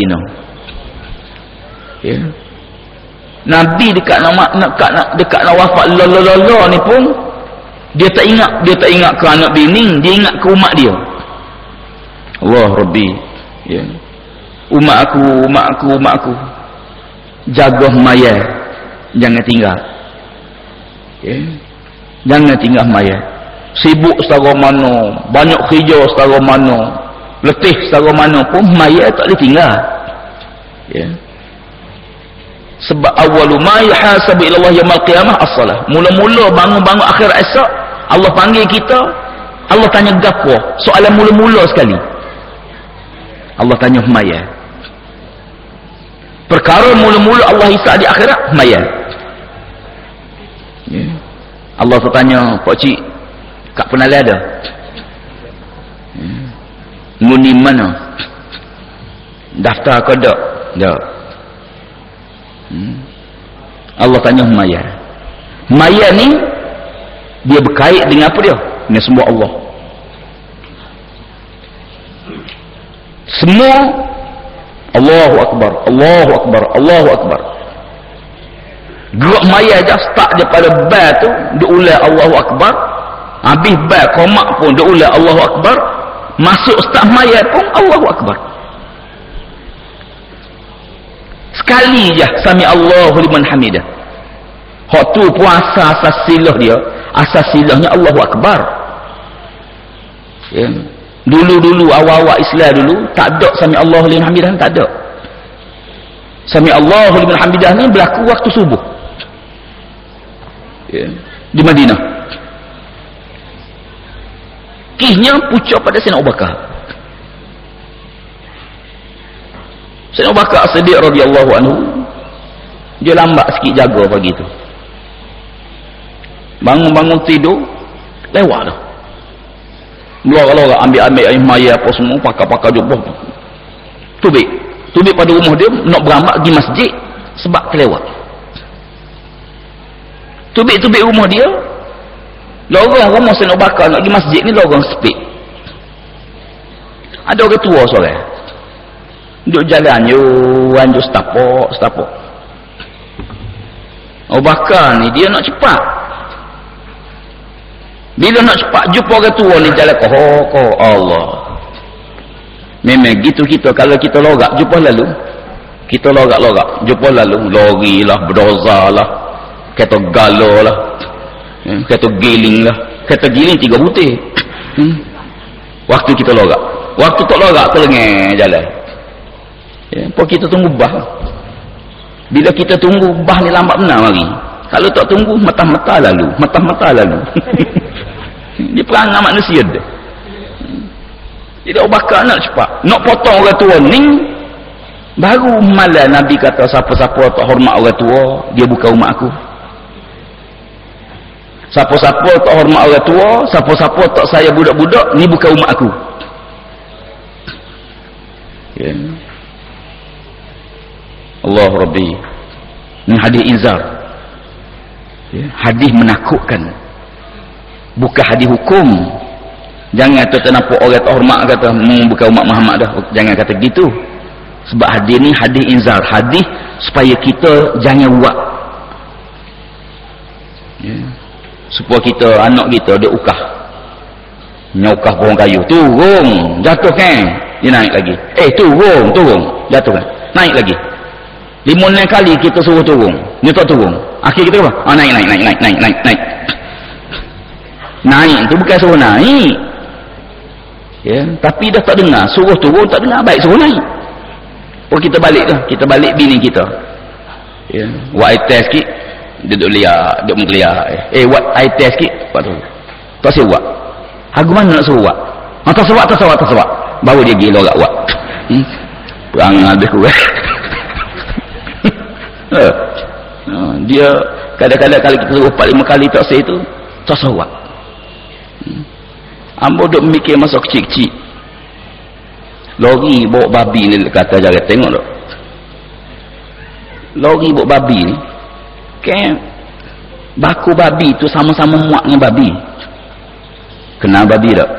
betina ya. Nabi dekat nak dekat nak dekat nak wafat la ni pun dia tak ingat dia tak ingat ke anak bini dia ingat ke umat dia. Allah Rabbi. Ya. Umat aku umat aku umat aku. Jaga maya jangan tinggal. Ya. Jangan tinggal maya. Sibuk setara mana banyak kerja setara mana letih setara mana pun maya tak boleh tinggal. Ya. Sebab awalu ma yahasabu ila Allah yaumil qiyamah as-salah. Mula-mula bangun-bangun akhir esok Allah panggil kita Allah tanya gapo. Soalan mula-mula sekali. Allah tanya maya. Perkara mula-mula Allah hisab di akhirat maya. Ya. Allah tanya pak cik kat penali ada. Nguni mana daftar ke tak tak Hmm. Allah tanya Maya. Maya ni dia berkait dengan apa dia? Dengan semua Allah. Semua Allahu Akbar, Allahu Akbar, Allahu Akbar. Gerak maya je start daripada bal tu, dia ulai Allahu Akbar. Habis bal komak pun dia ulai Allahu Akbar. Masuk start maya pun Allahu Akbar. sekali je sami Allahu liman hamidah. Hak tu puasa asas silah dia. Asas silahnya Allahu Akbar. Ya. dulu-dulu awal-awal Islam dulu tak ada sami Allahu liman hamidah tak ada. Sami Allahu liman hamidah ni berlaku waktu subuh. Ya. di Madinah kisnya pucuk pada Sina Abu Bakar Sayyidina Bakar Siddiq radhiyallahu anhu dia lambat sikit jaga pagi tu. Bangun-bangun tidur lewat dah. Luar-luar ambil-ambil air maya apa semua pakar-pakar jumpa. Tubik. Tubik pada rumah dia nak beramak di masjid sebab kelewat. Tubik-tubik rumah dia lorong rumah Sayyidina Bakar nak pergi masjid ni lorong sepik. Ada orang tua seorang. Duk jalan yuan duk setapuk, setapuk. Oh Bakar ni dia nak cepat. Bila nak cepat jumpa orang tua ni jalan ke ko Allah. Memang gitu kita kalau kita lorak jumpa lalu. Kita lorak-lorak jumpa lalu lori lah, berdoza lah. Kata galo lah. Hmm, kata giling lah. Kata giling tiga putih. Hmm. Waktu kita lorak. Waktu tak lorak telengah jalan. Ya, apa kita tunggu bah. Bila kita tunggu bah ni lambat benar mari. Kalau tak tunggu mata-mata lalu, mata-mata lalu. Dia perangai manusia dia. Abu Bakar nak cepat. Nak potong orang tua ni baru malam Nabi kata siapa-siapa tak hormat orang tua, dia bukan umat aku. Siapa-siapa tak hormat orang tua, siapa-siapa tak saya budak-budak, ni bukan umat aku. Ya. Allah Rabbi. Ini hadis izar. Ya, hadis menakutkan. Bukan hadis hukum. Jangan tu kenapa orang tak hormat kata hmm, bukan umat Muhammad dah. Jangan kata gitu. Sebab hadis ni hadis izar. Hadis supaya kita jangan buat ya. Supaya kita anak kita dia ukah. Nyokah pohon kayu. Turun. Jatuh kan? Dia naik lagi. Eh turun turun. Jatuh kan? Naik lagi. Lima enam kali kita suruh turun. Dia tak turun. Akhir kita apa? Ah, naik naik naik naik naik naik naik. Naik tu bukan suruh naik. Ya tapi dah tak dengar. Suruh turun tak dengar. Baik suruh naik. Oh kita balik dah kita balik bini kita. Ya air test sikit dia duduk liat duduk menggeliat eh buat air test sikit buat tu. Tak suruh buat. Aku mana nak suruh buat? Ah, tak suruh tak suruh tak suruh baru dia gila kat buat. Hmm? perangai habis kurang Ha. Ha, dia kadang-kadang kalau kita suruh 4-5 kali tak say itu tak sawak hmm. ambo duk mikir masa kecil-kecil. Lori bawa babi ni kata jalan tengok tak lori bawa babi ni kan baku babi tu sama-sama muak dengan babi kenal babi tak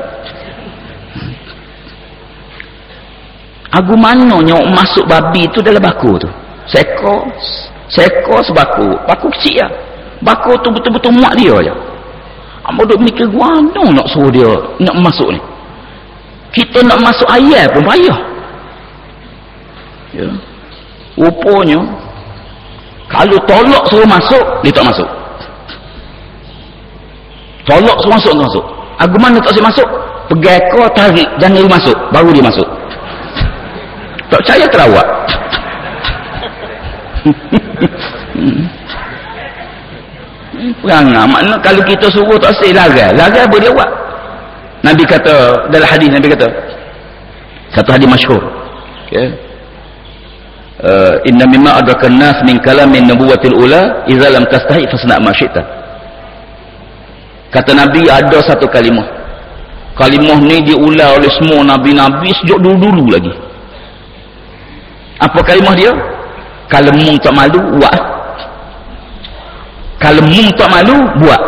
Agu mananya masuk babi tu dalam baku tu. Seko, seko sebaku. Baku kecil lah. Baku tu betul-betul muak dia je. Apa duk mikir guano nak suruh dia nak masuk ni. Kita nak masuk ayat pun payah. Ya. Rupanya kalau tolak suruh masuk, dia tak masuk. Tolak suruh masuk, tak masuk. Mana tak boleh masuk? Pegai kau tarik, jangan masuk. Baru dia masuk. Tak percaya terawak. Perangai. Maknanya kalau kita suruh tak boleh lagai. Lagai apa dia buat? Nabi kata, dalam hadis Nabi kata, satu hadis masyhur. Okay. Uh, inna mimma adraka nas min kalamin nubuwatil ula idza lam tastahi fasna ma syi'ta kata nabi ada satu kalimah. Kalimah ni diulah oleh semua nabi-nabi sejak dulu-dulu lagi. Apa kalimah dia? Kalau tak malu buat. Kalau tak malu buat.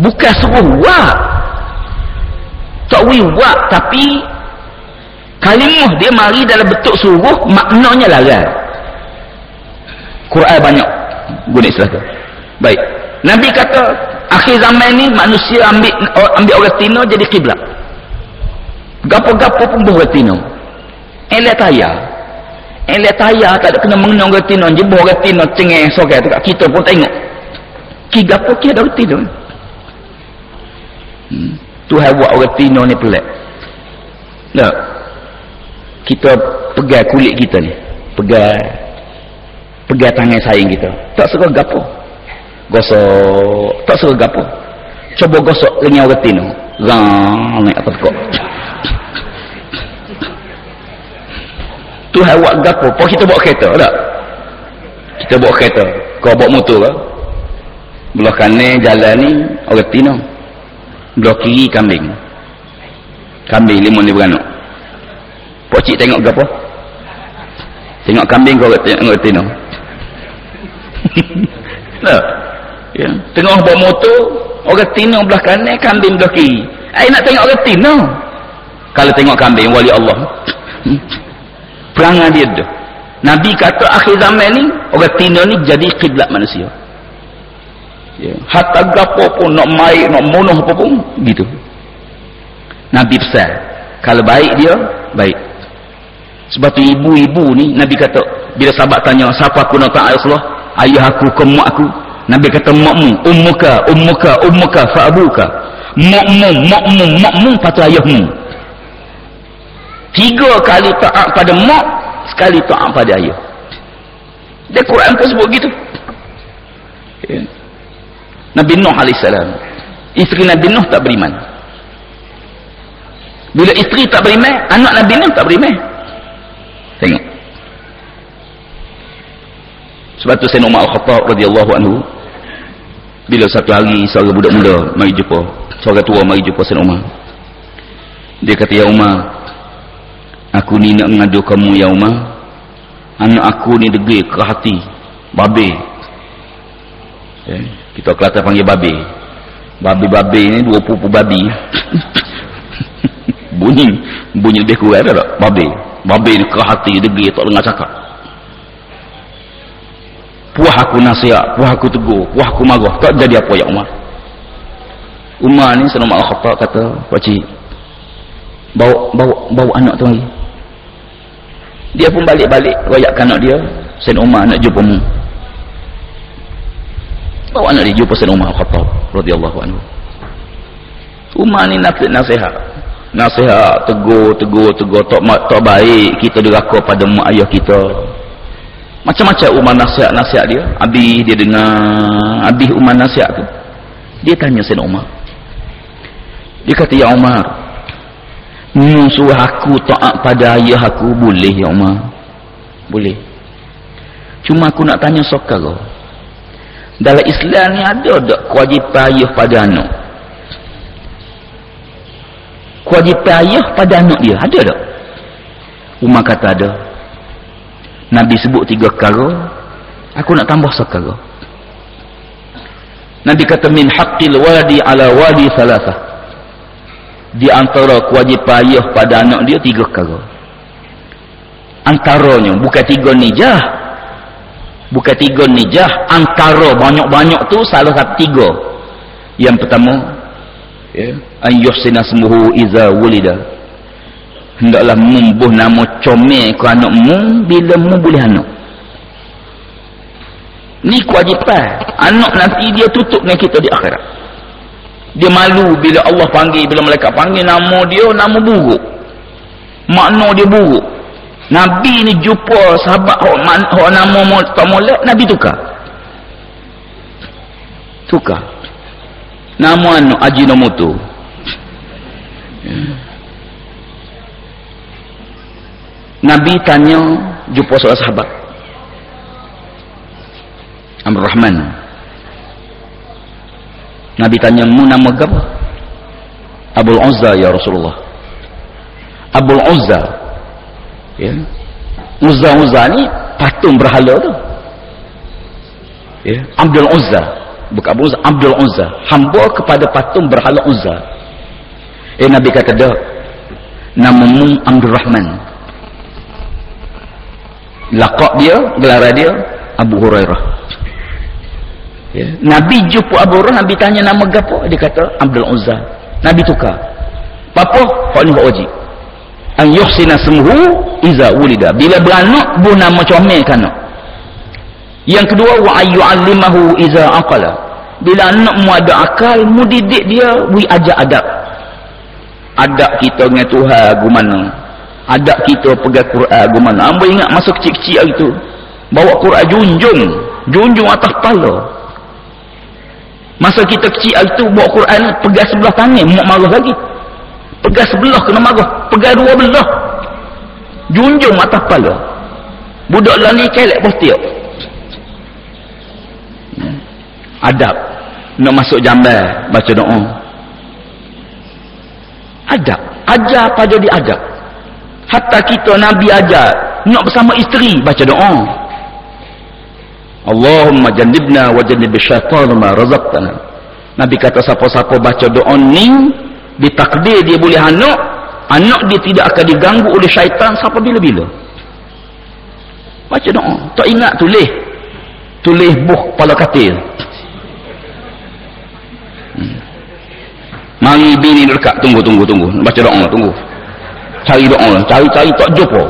Bukan suruh buat. Tak buat tapi kalimah dia mari dalam bentuk suruh maknanya larang Quran banyak guna istilah tu baik. Nabi kata akhir zaman ni manusia ambil ambil orang tino jadi kiblat. Gapo-gapo pun orang tino. Elit tayar. Elit tayar tak ada kena mengenai orang tino. Je orang tino cengeng sokai tu kita pun tengok. Ki gapo ki ada orang tino hmm. Tuhan buat orang tino ni pelik. Tak kita pegang kulit kita ni. Pegang pegang tangan sayang kita. Tak suka gapo. Gosok tak suka gapo. Cuba gosok orang tino. Rang naik atas kok. Tu buat gapo. Apa kita bawa kereta tak? Kita bawa kereta. Kau bawa motor ke? Belah kanan jalan ni orang tino. Belah kiri kambing. Kambing lima ni beranak Pak cik tengok ke apa? Tengok kambing kau tengok tino. nah. Ya. Tengok bawa motor, orang tino belah kanan, kambing belah kiri. Eh nak tengok orang tino. Kalau tengok kambing wali Allah. Perangai dia tu. Nabi kata akhir zaman ni orang tino ni jadi kiblat manusia. Ya. Hatta gapo pun nak mai, nak munuh apa pun gitu. Nabi pesan, kalau baik dia, baik. Sebab tu ibu-ibu ni Nabi kata bila sahabat tanya siapa aku nak taat Rasulullah? Ayah aku ke mak aku. Nabi kata makmu ummuka ummuka ummuka fa abuka makmu makmu makmu patu ayahmu. Tiga kali taat pada mak sekali taat pada ayah. Dia Quran pun sebut gitu ya. Nabi Nuh AS isteri Nabi Nuh tak beriman. Bila isteri tak beriman anak Nabi Nuh tak beriman Tengok. Sebab tu Sayyidina Umar Al-Khattab radhiyallahu anhu bila satu hari seorang budak muda mari jumpa, seorang tua mari jumpa Sayyidina Umar. Dia kata ya Umar, aku ni nak ngadu kamu ya Umar. Anak aku ni degil ke hati, babe. Eh, kita Kelantan panggil babe. Babe-babe ni dua pupu babi. bunyi bunyi lebih kurang tak? Babe babi ni ke hati degi tak dengar cakap. Puah aku nasihat puah aku tegur puah aku marah. Tak jadi apa ya Umar. Umar ni senang mak khatak kata pakcik bawa, bawa, bawa anak tu lagi. Dia pun balik-balik rayakkan anak dia Sen Umar nak jumpa mu. Bawa anak dia jumpa Sen Umar khatak radiyallahu anhu. Umar ni nasihat nasihat tegur tegur tegur tak tak baik kita deraka pada mak ayah kita. Macam-macam umar nasihat nasihat dia. Habis dia dengar habis umar nasihat tu dia tanya Sayyidina Umar. Dia kata ya Umar musuh aku taat pada ayah aku boleh ya Umar? Boleh. Cuma aku nak tanya sokar dalam Islam ni ada tak kewajipan ayah pada anak kewajipan ayah pada anak dia. Ada tak? Umar kata ada. Nabi sebut tiga perkara. Aku nak tambah sekara Nabi kata min haqqil wadi ala wadi salasah di antara kewajipan ayah pada anak dia tiga perkara. Antaranya bukan tiga nijah. Bukan tiga nijah antara banyak-banyak tu salah satu tiga. Yang pertama ya? An yuhsina smuhu iza wulida. Hendaklah membuh nama comel ke anak mu bila mu boleh anak. Ni kewajipan. Anak nanti dia tutup dengan kita di akhirat. Dia malu bila Allah panggil bila mereka panggil nama dia nama buruk. Makna dia buruk. Nabi ni jumpa sahabat orang nama tak molek Nabi tukar. Tukar nama anu Ajinomoto Nabi tanya jumpa seorang sahabat. Amr Rahman. Nabi tanya mu nama apa? Abul Uzza ya Rasulullah. Abul Uzza. Ya. Uzza Uzza ni patung berhala tu. Ya. Abdul Uzza bukan Abu Uzza, Abdul Uzza. Hamba kepada patung berhala Uzza. Eh Nabi kata dah namamu Abdul Rahman. Lakak dia gelar dia Abu Hurairah. Ya. Nabi jumpa Abu Hurairah Nabi tanya nama gapo dia kata Abdul Uzza. Nabi tukar. Apa hak ni hak wajib. An yuhsina smuhu iza wulida. Bila beranak bu nama comel kanak yang kedua wa ayyuallimahu iza aqala. Bila anak mu ada akal mu didik dia wi ajak adab adab kita dengan Tuhan agu mana? Adab kita pegang Quran agu mana? Hamba ingat masa kecil-kecil hari tu bawa Quran junjung junjung atas kepala. Masa kita kecil hari tu bawa Quran pegang sebelah tangan mak marah lagi. Pegang sebelah kena marah. Pegang dua belah. Junjung atas kepala. Budak lah ni kelek tiap adab. Nak masuk jamban baca doa. Adab. Ajar apa jadi adab? Hatta kita nabi ajar nak bersama isteri baca doa. Allahumma jannibna wa jannib syaitan ma razaqtana. Nabi kata siapa-siapa baca doa ni ditakdir dia boleh anak anak dia tidak akan diganggu oleh syaitan sampai bila-bila. Baca doa. Tak ingat tulis. Tulis buh kepala katil Mari bini dekat tunggu tunggu tunggu. Baca doa tunggu. Cari doa, cari-cari tak jumpa.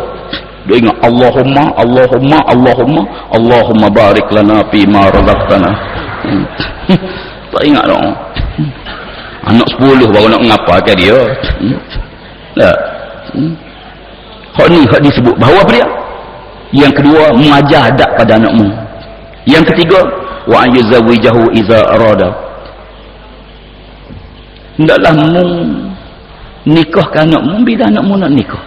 Dia ingat Allahumma Allahumma Allahumma Allahumma barik lana fi ma razaqtana. Tak ingat doa. Anak sepuluh baru nak ngapa ke dia. Tak. Hak ni hak disebut bahawa apa dia? Yang kedua mengajar adab pada anakmu. Yang ketiga wa ayyuzawijahu iza arada hendaklah mu nikahkan anak mu bila anak mu nak nikah?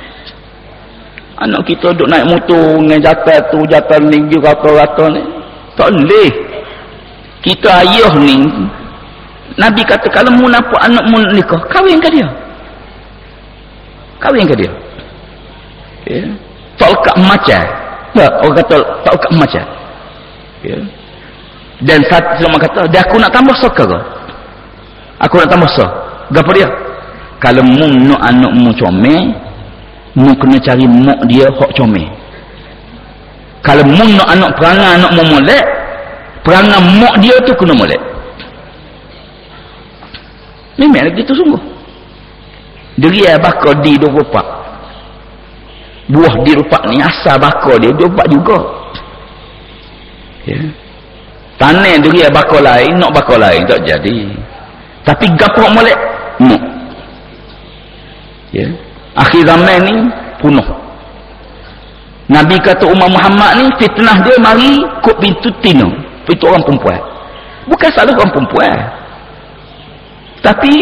Anak kita duduk naik motor dengan jatah tu jatah ni rata-rata ni tak boleh. Kita ayah ni Nabi kata kalau mu nampak anak mu nak nikah kahwin ke dia? Kahwin ke dia? Ya. tolkak macam tak orang kata tolkak macam ya. dan satu selama kata dia aku nak tambah sok ke aku nak tambah sok Gapa dia? Kalau mu nak anak mu comel, mu kena cari mak dia hok comel. Kalau mu nak anak perangai anak mu molek, perangai mak dia tu kena molek. Memang lagi tu sungguh. Dia bakar di 24. Buah di rupak ni asal bakar dia 24 juga. Ya. Tanah dia bakar lain, nak bakar lain tak jadi. Tapi gapo molek no. ya. Akhir zaman ni punuh. Nabi kata Umar Muhammad ni fitnah dia mari kok pintu tino. Pintu orang perempuan. Bukan salah orang perempuan. Tapi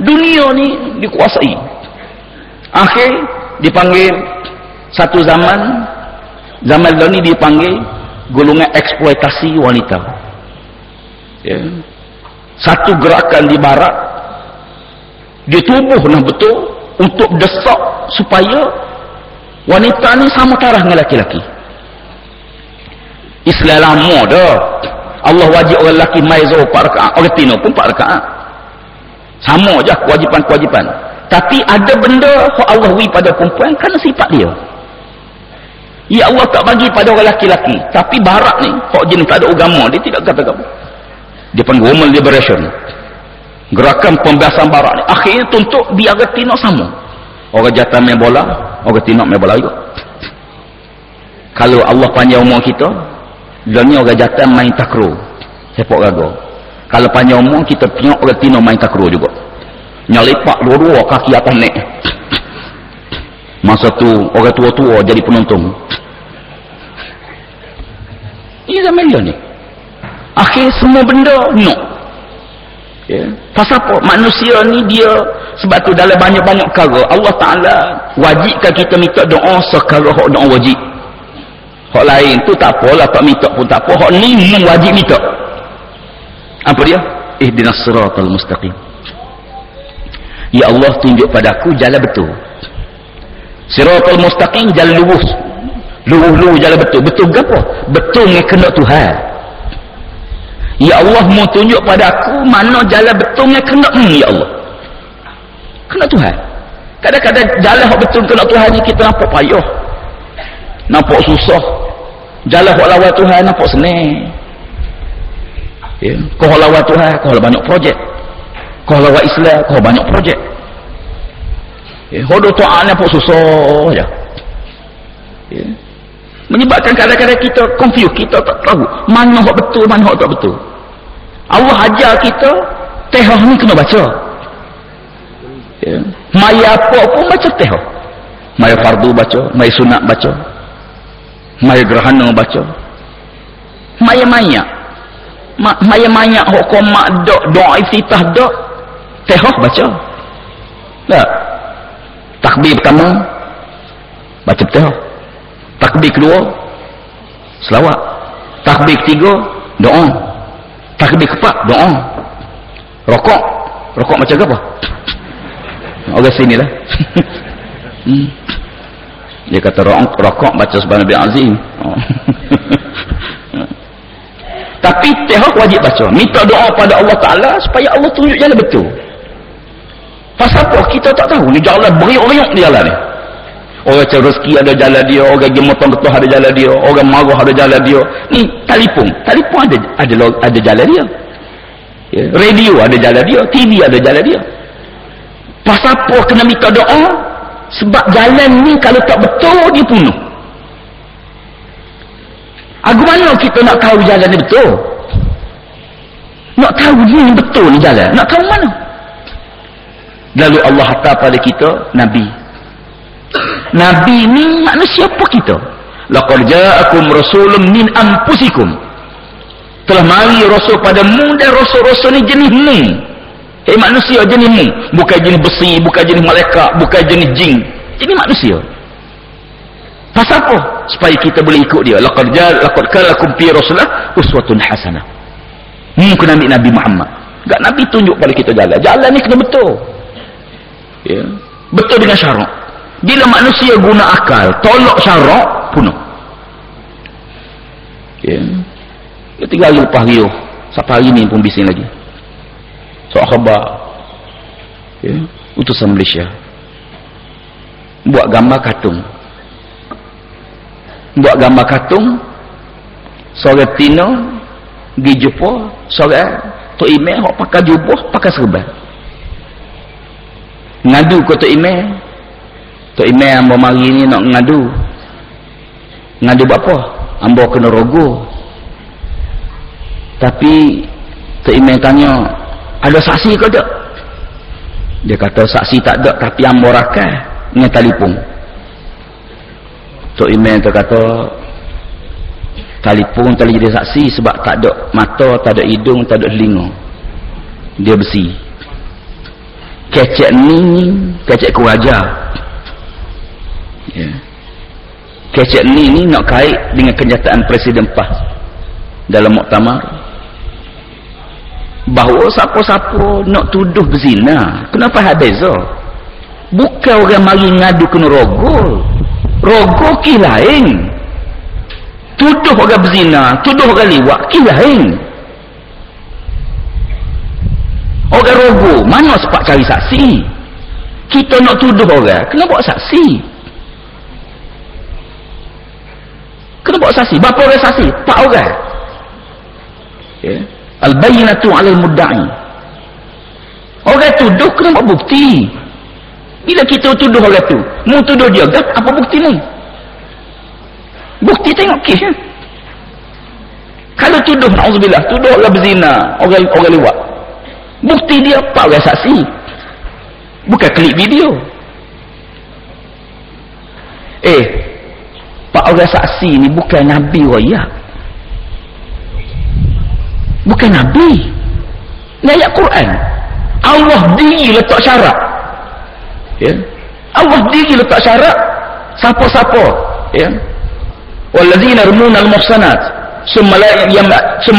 dunia ni dikuasai. Akhir dipanggil satu zaman. Zaman lalu ni dipanggil golongan eksploitasi wanita. Ya. Satu gerakan di barat. Dia tubuh nah betul untuk desak supaya wanita ni sama tarah dengan laki-laki Islam lama dah. Allah wajib orang lelaki mai zuhur 4 rakaat. Orang tino pun 4 rakaat. Sama je kewajipan-kewajipan. Tapi ada benda yang Allah beri pada perempuan kerana sifat dia. Ya Allah tak bagi pada orang laki-laki tapi barat ni hak jenis tak ada agama dia tidak kata apa dia panggil woman liberation. Gerakan pembahasan barat ni akhirnya tuntut biar reti nak sama. Orang jatuh main bola tinok main bola juga. Kalau Allah panjang umur kita dunia orang jatuh main takro. Sepak gagal kalau panjang umur kita tengok orang tinok main takro juga. Nyalipak dua-dua kaki atas naik masa tu orang tua-tua jadi penonton. Ini zaman dia ni akhir semua benda no ya. pasal apa manusia ni dia sebab tu dalam banyak-banyak perkara Allah Ta'ala wajibkan kita minta doa sekara hak doa wajib hak lain tu tak apalah tak minta pun tak apa hak ni memang wajib minta apa dia ihdinas siratal mustaqim Ya Allah tunjuk padaku jalan betul. Siratul mustaqim jalan lurus. Lurus-lurus jalan betul. Betul ke apa? Betul dengan kena Tuhan. Ya Allah mau tunjuk padaku mana jalan betul dengan kena hmm, Ya Allah. Kena Tuhan. Kadang-kadang jalan yang betul kena Tuhan ni kita nampak payah. Nampak susah. Jalan yang lawan Tuhan nampak senang. Ya. Kau lawan Tuhan, kau banyak projek. Kau lawan Islam, kau banyak projek. Eh, hodoh ta'ala pun susah je. Ya. Menyebabkan kadang-kadang kita confuse, kita tak tahu mana yang betul, mana yang tak betul. Allah ajar kita, tehah ni kena baca. Ya. Maya apa pun baca tehah. Maya fardu baca, maya sunat baca. Maya gerhana baca. Maya-maya. Maya-maya hukum mak dok, doa iftitah dok, tehok baca tak takbir pertama baca betul takbir kedua selawat. Takbir ketiga doa takbir keempat doa rokok. Rokok macam apa? Orang sini lah. Hmm. dia kata rokok, baca sebanyak Nabi Azim tapi tehok wajib baca. Minta doa pada Allah Ta'ala supaya Allah tunjuk jalan betul. Pasal apa? Kita tak tahu. Ni jalan beriuk-riuk di jalan ni. Orang cari rezeki ada jalan dia. Orang gemotong ketuh ada jalan dia. Orang marah ada jalan dia. Ni telefon. Telefon ada ada ada jalan dia. Ya. Radio ada jalan dia. TV ada jalan dia. Pasal apa kena minta doa? Sebab jalan ni kalau tak betul dia punuh. Aku mana kita nak tahu jalan ni betul? Nak tahu ni betul ni jalan. Nak tahu mana? Lalu Allah hantar pada kita Nabi. Nabi ni manusia apa kita? Laqad ja'akum rasulun min anfusikum. Telah mari rasul padamu dan rasul-rasul ni jenis mu. Eh manusia jenis mu, bukan jenis besi, bukan jenis malaikat, bukan jenis jin. Jadi manusia. Pasal apa? Supaya kita boleh ikut dia. Laqad ja'a laqad kana lakum fi rasulillah uswatun hasanah. Mungkin Nabi Nabi Muhammad. Gak Nabi tunjuk pada kita jalan. Jalan ni kena betul ya. betul dengan syarak bila manusia guna akal tolak syarak punuh ya. dia tinggal lupa riuh. Sampai hari ni pun bising lagi. So khabar. Ya. utusan Malaysia. Buat gambar katung. Buat gambar katung. Seorang Tino pergi jumpa. Seorang Tok Imeh pakai jubah pakai serban. Ngadu ke Tok Imeh Tok Imeh ambo mari ni nak ngadu. Ngadu apa? Ambo kena rogo. Tapi Tok Imeh tanya ada saksi ke tak? Dia kata saksi tak ada tapi ambo rakan dengan telefon Tok Imeh tu kata telefon tak jadi saksi sebab tak ada mata tak ada hidung tak ada telinga. Dia bersih kecek ni kecek kuraja ya. kecek ni ni nak kait dengan kenyataan Presiden PAS dalam muktamar. Bahawa siapa-siapa nak tuduh berzina. Kenapa ada beza? Bukan orang mari ngadu kena rogol. Rogol ki lain. Tuduh orang berzina tuduh orang liwat ki lain. Orang rogo, mana sebab cari saksi? kita nak tuduh orang kena buat saksi kena buat saksi. Berapa orang saksi? Empat orang. Ya. Al-bayyinatu 'ala al-mudda'i orang tuduh kena buat bukti. Bila kita tuduh orang tu mu tuduh dia gap apa bukti ni? Bukti tengok kes ya? kalau tuduh na'udzubillah tuduh orang berzina orang orang lewat. Bukti dia apa orang saksi. Bukan klip video. Eh pak orang saksi ni bukan nabi raya. Bukan nabi. Ni ayat Quran. Allah diri letak syarat. Ya. Allah diri letak syarat siapa-siapa. Ya. Wallazina rumuna al-muhsanat summa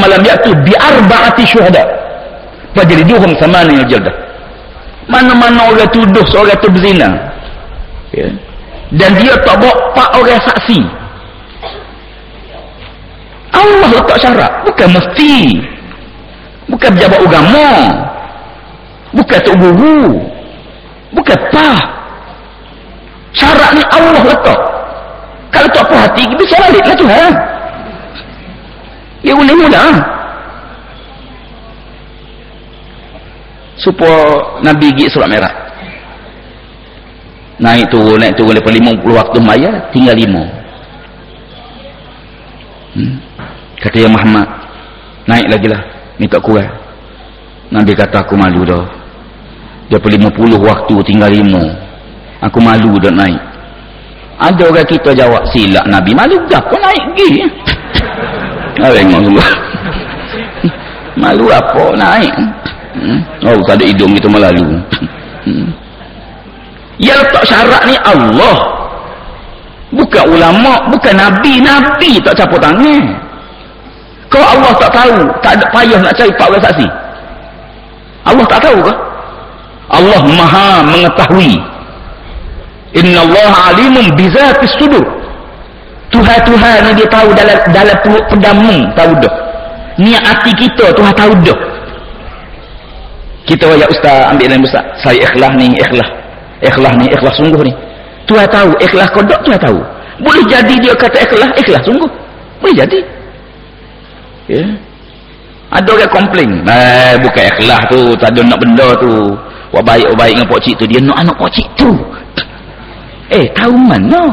lam ya'tu bi arba'ati syuhada. Fajriduhum thamaniya jaldah mana-mana orang tuduh seorang tu berzina. Ya. Dan dia tak bawa pak orang saksi. Allah letak syarat. Bukan mesti bukan pejabat agama. Bukan tok guru. Bukan pah. Syarat ni Allah letak. Kalau tak puas hati bisa balik lah Tuhan ya boleh mula supaya Nabi gigi surat merah naik turun naik turun lepas 50 waktu maya tinggal 5 hmm. kata yang Muhammad naik lagi lah minta kurang Nabi kata aku malu dah dia per 50 waktu tinggal 5 aku malu dah naik ada orang kita jawab silap Nabi malu dah kau naik pergi tengok dulu malu apa naik Hmm? Oh, tak ada hidung kita melalu. Hmm. Yang letak syarat ni Allah. Bukan ulama, bukan Nabi. Nabi tak capur tangan. Kalau Allah tak tahu, tak ada payah nak cari pak saksi. Allah tak tahu ke? Allah maha mengetahui. Inna Allah alimun bizatis sudur. Tuhan-Tuhan ni dia tahu dalam dalam perut pedamu tahu dah. Niat hati kita Tuhan tahu dah kita wajak ustaz ambil dalam ustaz saya ikhlas ni ikhlas ikhlas ni ikhlas sungguh ni. Tuan tahu ikhlas kodok tuan tahu. Boleh jadi dia kata ikhlas ikhlas sungguh. Boleh jadi. Ya. Ada orang komplain eh bukan ikhlas tu tak ada nak benda tu. Buat baik baik dengan pokcik tu dia nak anak pokcik tu. Eh tahu mana?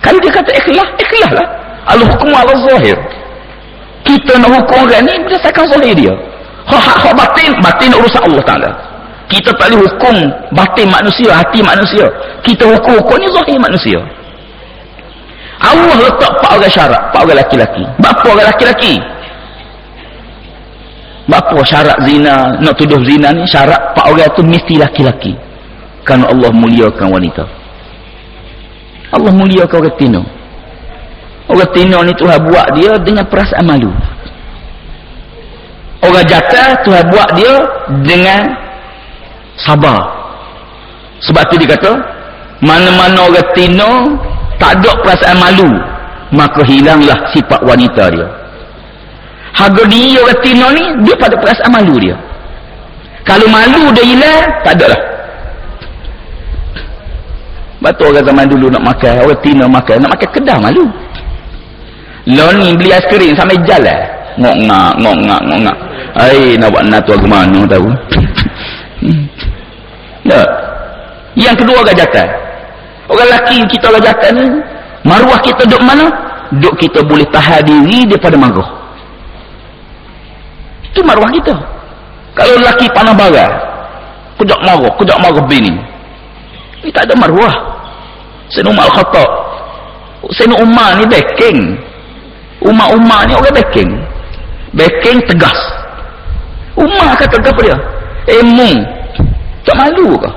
Kalau dia kata ikhlas ikhlas lah. Al-hukum al-zahir. Kita nak hukum orang ni berdasarkan zahir dia. Hak hak batin batin urusan Allah Taala kita tak boleh hukum batin manusia hati manusia. Kita hukum hukum ni zahir manusia. Allah letak empat orang syarat empat orang laki-laki berapa orang laki-laki berapa syarat zina nak tuduh zina ni? Syarat empat orang tu mesti laki-laki kerana Allah muliakan wanita. Allah muliakan orang tino. Orang tino ni Tuhan buat dia dengan perasaan malu. Orang jaka Tuhan buat dia dengan sabar. Sebab tu dia kata mana-mana orang tino tak ada perasaan malu maka hilanglah sifat wanita dia. Harga dia orang tino ni dia pada perasaan malu dia. Kalau malu dia hilang tak ada lah. Betul orang zaman dulu nak makan orang tino makan nak makan kedah malu. Lo ni beli aiskrim sampai jalan ngok ngak ngok ngak ngok ngak ai nak buat natu aku mana tahu ya yang kedua gajatan orang lelaki kita gajatan ni maruah kita duduk mana? Duduk kita boleh tahan diri daripada marah itu maruah kita. Kalau lelaki panah bara kejap marah kejap marah bini ini tak ada maruah. Sayyidina Umar Al-Khattab. Sayyidina Umar ni backing. Umar-Umar ni orang backing. Backing tegas. Umar kata apa dia? Eh tak malu ke?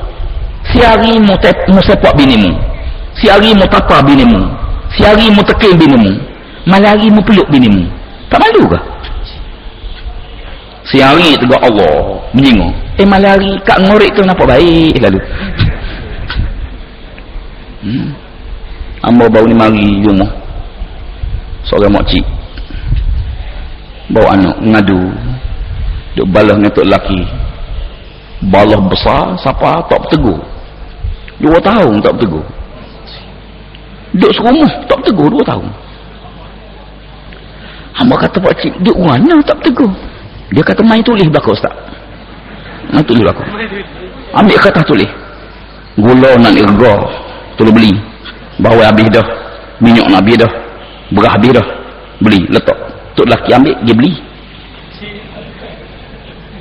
Si hari mu, mu sepak bini mu. Si hari mu tapa bini mu. Si hari mu tekin bini mu. Malah hari mu peluk bini mu. Tak malu ke? Si hari tegak Allah menyingung. Eh malah hari kak ngorek tu nampak baik lalu. hmm. Amba bau ni mari rumah. Seorang makcik. Bawa anak ngadu duk balas dengan tok lelaki balas besar siapa tak bertegur. Dua tahun tak bertegur. Duduk serumah tak bertegur dua tahun. Hamba kata pak cik duduk mana tak bertegur? Dia kata main tulis belakang ustaz. Main tulis belakang. Ambil kata tulis. Gula nak irga tolong beli. Bawa habis dah. Minyak nak habis dah. Berah habis dah. Beli letak. Tok lelaki ambil dia beli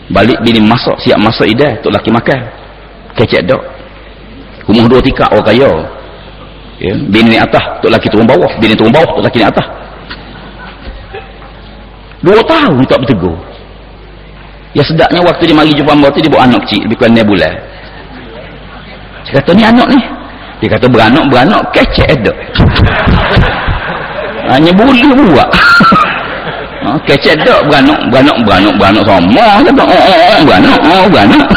balik bini masak siap masak idah tok lelaki makan. Kecek dok. Rumah dua tikak orang kaya. Ya. bini ni atas tok lelaki turun bawah. Bini turun bawah tok lelaki ni atas. Dua tahun tak bertegur. Ya sedaknya waktu dia mari jumpa mbak tu dia bawa anak kecil lebih kurang 6 bulan. Saya kata ni anak ni. Dia kata beranak beranak kecek dok. Hanya boleh buat ha, kecek dok beranak beranak beranak beranak sama kata oh, oh, oh, beranak oh, beranak.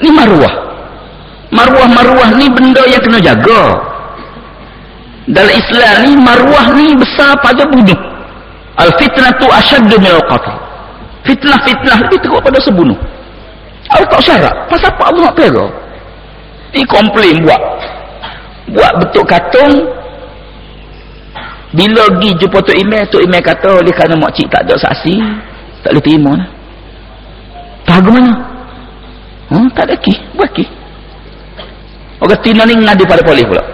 Ni maruah. Maruah-maruah ni benda yang kena jaga. Dalam Islam ni maruah ni besar pada bunuh. Al-fitnah tu asyaddu minal qatl fitnah-fitnah lebih teruk pada sebunuh. Allah tak syarat. Pasal apa Allah nak pera ni komplain buat. Buat betul katung bila pergi jumpa Tok Imeh Tok Imeh kata oleh kerana makcik tak ada saksi tak boleh terima lah. Tak mana? Hmm, tak ada ki buat ki orang Tina ni ngadi pada polis pula.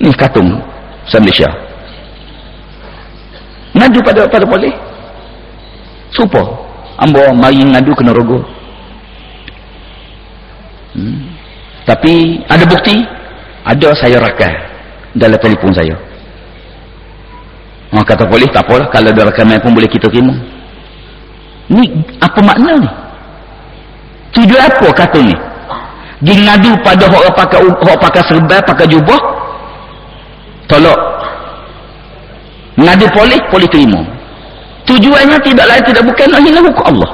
Ni katung saya Malaysia. Ngadu pada pada polis. Supa ambo mari ngadu kena rogo. Hmm. tapi ada bukti? Ada saya rakam dalam telefon saya Orang kata polis tak apalah kalau ada rakaman pun boleh kita terima. Ni apa makna ni? Tujuan apa kata ni? Dia ngadu pada orang pakai orang pakai serban pakai jubah? Tolak ngadu polis polis terima. Tujuannya tidak lain tidak bukan nak hina hukum Allah.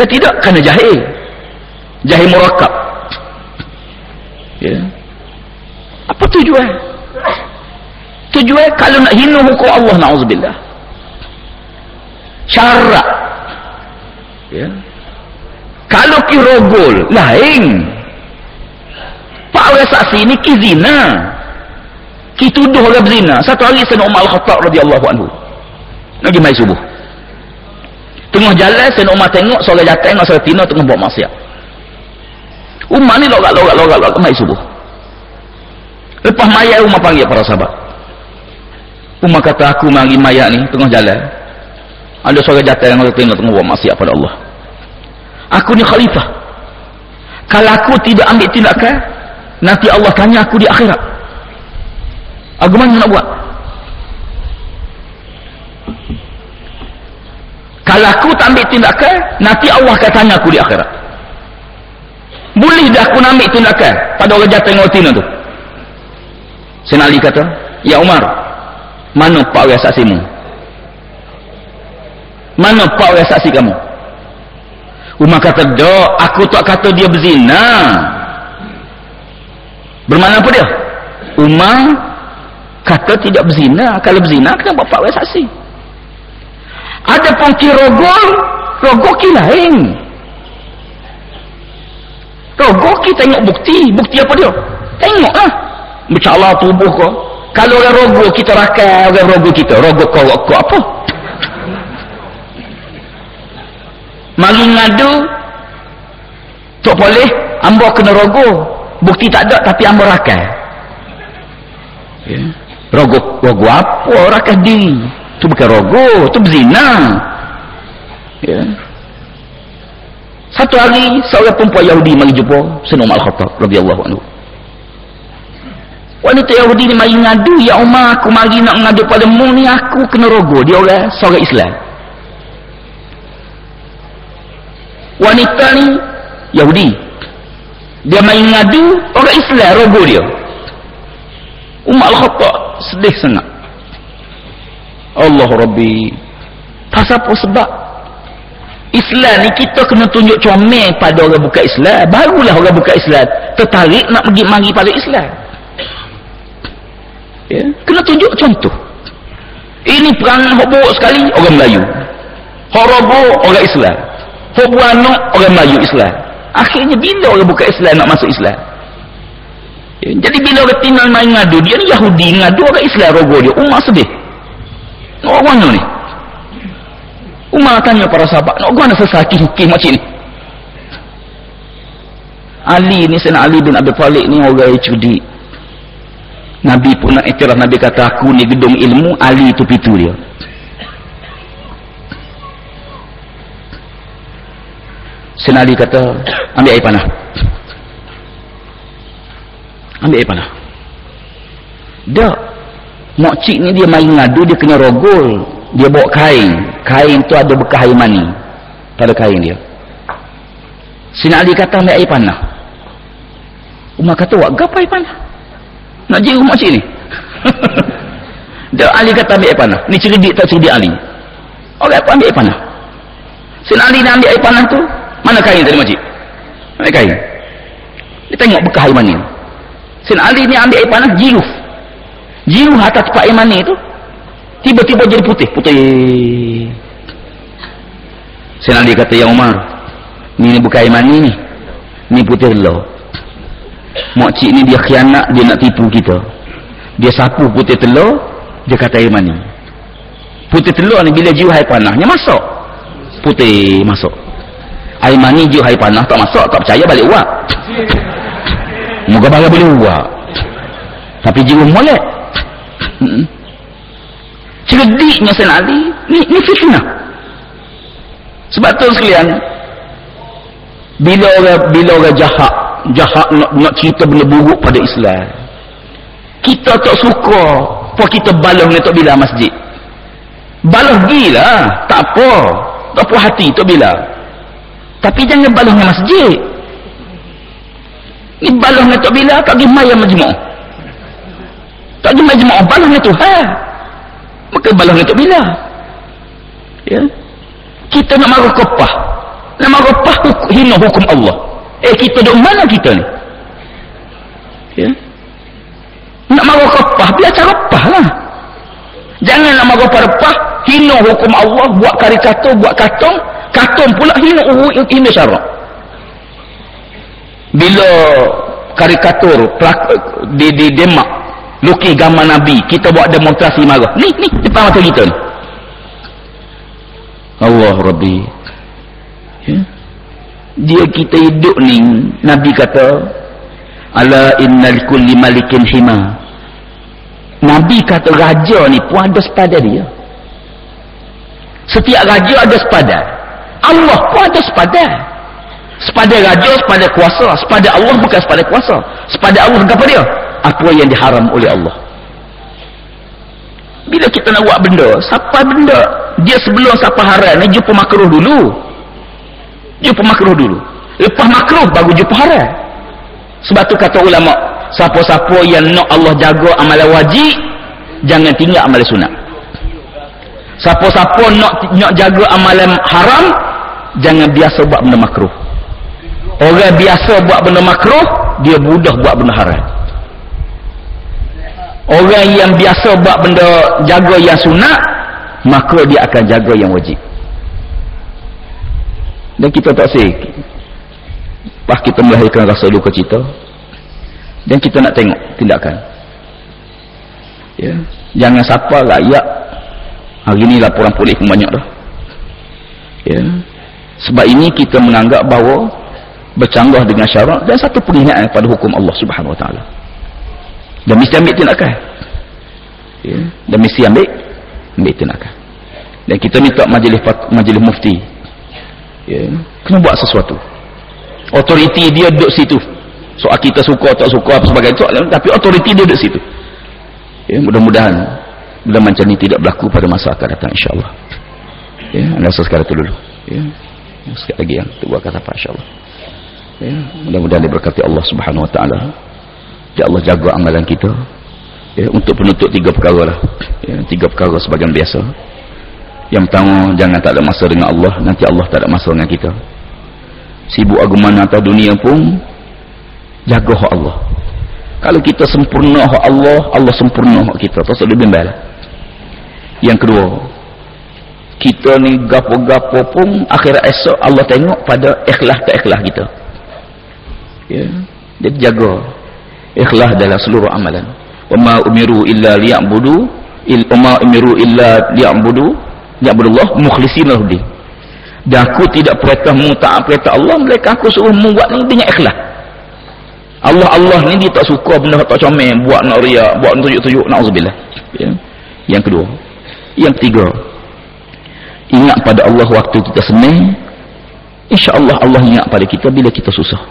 Ketidak kerana jahil. Jahil murakab ya. Apa tujuan tujuan kalau nak hina hukum Allah na'udzubillah. Syarat ya. Kalau ki rogol lain. Pak orang saksi ni ki zina. Ki tuduh orang berzina. Satu hari Sayyidina Umar Al-Khattab radhiyallahu anhu. Lagi mai subuh. Tengah jalan Sayyidina Umar tengok seorang jatuh dengan seorang tina tengah buat maksiat. Umar ni logat logat logat logat mai subuh. Lepas mayat Umar panggil para sahabat Umar kata aku mari mayat ni tengah jalan. Ada seorang jatuh yang orang tina tengah buat maksiat pada Allah. Aku ni khalifah. Kalau aku tidak ambil tindakan nanti Allah tanya aku di akhirat. Aku mana nak buat? Kalau aku tak ambil tindakan nanti Allah akan tanya aku di akhirat. Boleh dah aku ambil tindakan? Pada orang jatuh dengan otina tu. Senali kata Ya Umar mana pak orang saksimu? Mana pak orang saksi kamu? Umar kata dok aku tak kata dia berzina. Bermakna apa dia? Umar kata tidak berzina. Kalau berzina kenapa pak orang saksi? Ada pun ki rogol ki lain. Rogol ki tengok bukti. Bukti apa dia? Tengok lah. Tubuh kau kalau orang rogol kita rakan orang rogol kita kau kau apa? Mari ngadu tak boleh ambo kena rogol bukti tak ada tapi ambo rakan. Ya. rogol rogol apa? Rakan diri tu bukan rogo tu berzina. Ya. Satu hari seorang perempuan Yahudi mari jumpa Umar Al-Khattab radhiyallahu anhu wanita Yahudi ni mari ngadu ya Umar aku mari nak ngadu pada mu ni aku kena rogo dia orang seorang Islam. Wanita ni Yahudi. Dia main ngadu orang Islam rogo dia. Umar Al-Khattab sedih sangat. Allah Rabbi. Pasal apa? Sebab Islam ni kita kena tunjuk comel pada orang buka Islam. Barulah orang buka Islam tertarik nak pergi mari pada Islam ya? kena tunjuk contoh. Ini perang buruk sekali orang Melayu. Hak rogo orang Islam. Hak buanok orang Melayu Islam. Akhirnya bila orang buka Islam nak masuk Islam? Ya, jadi bila orang tinggal main ngadu dia ni Yahudi ngadu orang Islam rogo dia. Umat sedih. Nak mana ni? Umar tanya para sahabat nak orang sesaki hukim macam ni? Ali ni Sayyidina Ali bin Abi Talib ni orang yang cudi Nabi pun nak iktiraf. Nabi kata aku ni gedung ilmu Ali tu pitu dia. Sayyidina Ali kata ambil air panah ambil air panah tak makcik ni dia main ngadu dia kena rogol. Dia bawa kain. Kain tu ada bekas air mani pada kain dia. Sayyidina Ali kata ambil air panah Umar kata, wak gapai panah? Nak jiru makcik ni? Dia Ali kata ambil air panah. Ni cerdik tak cerdik Ali? Orang apa ambil air panah? Sina Ali nak ambil air panah tu, mana kain tadi makcik? Mana kain? Dia tengok bekas air mani. Sina Ali ni ambil air panah, jiru. Jiru atas tempat air mani tu, tiba-tiba jadi putih. Putih. Sina Ali kata, Ya Umar, ni, bukan air mani ni. Ni putih Allah makcik ni dia khianat dia nak tipu kita. Dia sapu putih telur dia kata air mani putih telur ni bila jiwa air panahnya masuk. Putih masuk. Air mani jiwa air panah tak masuk tak percaya balik uap. Moga bala boleh uap. Tapi jiwa molek. Cerdiknya Sayyidina Ali ni, ni fitnah. Sebab tu sekalian bila orang bila orang jahat jahat nak, nak cerita benda buruk pada Islam. Kita tak suka apa kita balah ni tak bila masjid. Balah gila tak apa. Tak apa hati tak bila. Tapi jangan balah ni masjid. Ni balah ni tak bila tak pergi mayam majmuk. Tak pergi majmuk balah ni Tuhan maka balah ni tak bila. Ya? Kita nak marah kepah. Nak marah kepah hina hukum Allah Eh kita duduk mana kita ni? Ya. Nak marah kepah, biar cara repah lah. Jangan nak marah repah, hina hukum Allah, buat karikatur, buat katong, katong pula hina, hina syarak. Bila karikatur di, di Demak, lukis gambar Nabi, kita buat demonstrasi marah. Ni, ni, depan mata kita ni. Allah Rabbi. Dia kita hidup ni Nabi kata ala innal kulli malikin hima. Nabi kata raja ni pun ada sepada dia. Setiap raja ada sepada Allah pun ada sepada sepada raja sepada kuasa. Sepada Allah bukan sepada kuasa. Sepada Allah apa dia? Apa yang diharam oleh Allah. Bila kita nak buat benda siapa benda? Dia sebelum siapa haram ni jumpa makruh dulu jumpa makruh dulu. Lepas makruh baru jumpa haram. Sebab tu kata ulama siapa-siapa yang nak Allah jaga amalan wajib jangan tinggal amalan sunat. Siapa-siapa nak nak jaga amalan haram jangan biasa buat benda makruh. Orang biasa buat benda makruh dia mudah buat benda haram. Orang yang biasa buat benda jaga yang sunat maka dia akan jaga yang wajib dan kita tak sih pas kita melahirkan rasa luka cita dan kita nak tengok tindakan. Ya. Jangan siapa layak hari ni laporan polis pun banyak dah. Ya. Sebab ini kita menganggap bahawa bercanggah dengan syarat dan satu penghinaan pada hukum Allah subhanahu wa ta'ala. Dan mesti ambil tindakan. Ya. Dan mesti ambil ambil tindakan. Dan kita minta majlis majlis mufti ya, kena buat sesuatu. Otoriti dia duduk situ. Soal kita suka tak suka apa sebagainya soal, tapi otoriti dia duduk situ. Ya, mudah-mudahan bila macam ini tidak berlaku pada masa akan datang insyaAllah. Ya, anda sekarang itu dulu. Ya. sekali lagi yang tu kata apa insyaAllah. Ya, mudah-mudahan diberkati Allah subhanahu wa ta'ala. Ya Allah jaga amalan kita. Ya, untuk penutup tiga perkara lah. Ya, tiga perkara sebagian biasa yang pertama jangan tak ada masa dengan Allah. Nanti Allah tak ada masa dengan kita. Sibuk agama atas dunia pun jaga hak Allah. Kalau kita sempurna hak Allah Allah sempurna hak kita. Tak lebih bimbang yang kedua kita ni gapo-gapo pun akhirat esok Allah tengok pada ikhlas tak ikhlas kita. Ya. Jadi jaga ikhlas dalam seluruh amalan. Ma umiru illa liya'budu ma umiru illa liya'budu ya'budullah mukhlishin lahu din. Dan aku tidak perintah mu tak perintah Allah mereka aku suruh mu buat ni dengan ikhlas. Allah Allah ni dia tak suka benda tak comel buat nak riak buat tunjuk-tunjuk na'udzubillah. Ya. Yang kedua. Yang ketiga. Ingat pada Allah waktu kita senang insyaAllah Allah ingat pada kita bila kita susah.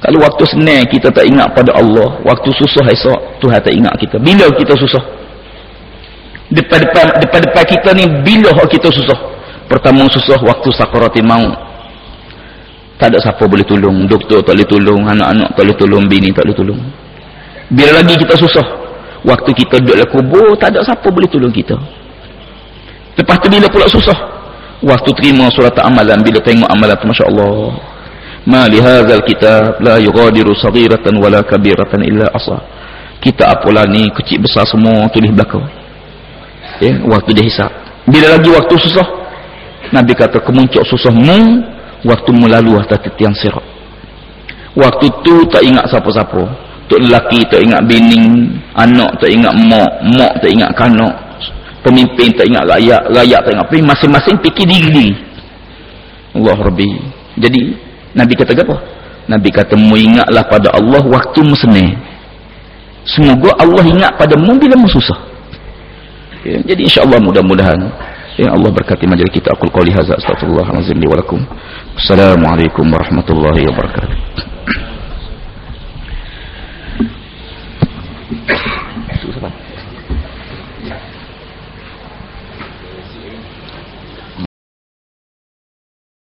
Kalau waktu senang kita tak ingat pada Allah waktu susah esok Tuhan tak ingat kita. Bila kita susah depan-depan depan-depan kita ni bila kita susah pertama susah waktu sakarati maut tak ada siapa boleh tolong doktor tak boleh tolong anak-anak tak boleh tolong bini tak boleh tolong bila lagi kita susah waktu kita duduk dalam kubur tak ada siapa boleh tolong kita Lepas tu bila pula susah? Waktu terima surat amalan bila tengok amalan tu masya-Allah. Ma li hadzal kitab la yughadiru saghiratan wala kabiratan illa asa. Kita apalah ni kecil besar semua tulis belakang. Ya, waktu dia hisap. Bila lagi waktu susah? Nabi kata kemuncak susahmu waktu melalu atas titian sirat. Waktu tu tak ingat siapa-siapa. Tok lelaki tak ingat bini, anak tak ingat mak, mak tak ingat kanak, pemimpin tak ingat rakyat rakyat tak ingat masing-masing fikir diri Allah Rabbi jadi Nabi kata apa? Nabi kata mu ingatlah pada Allah waktu musnah semoga Allah ingat pada mu bila mu susah ya, jadi insyaallah mudah-mudahan ya Allah berkati majlis kita. Aku qouli hadza astaghfirullah azim li walakum assalamualaikum warahmatullahi wabarakatuh. Itu